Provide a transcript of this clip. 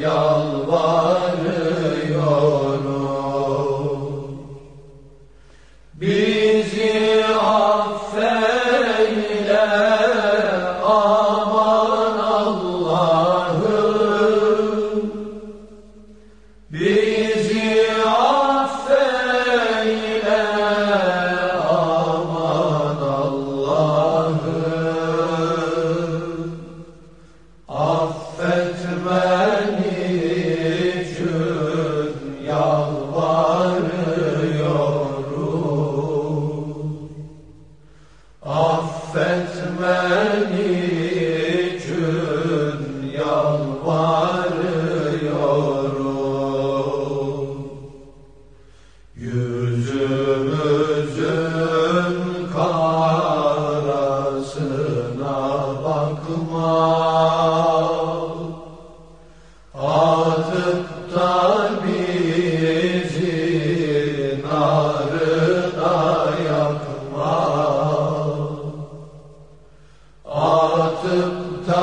yalvarıyorum. Bir Yüzümüzün karasına bakma. Atıp da bizi yakma. Atıp da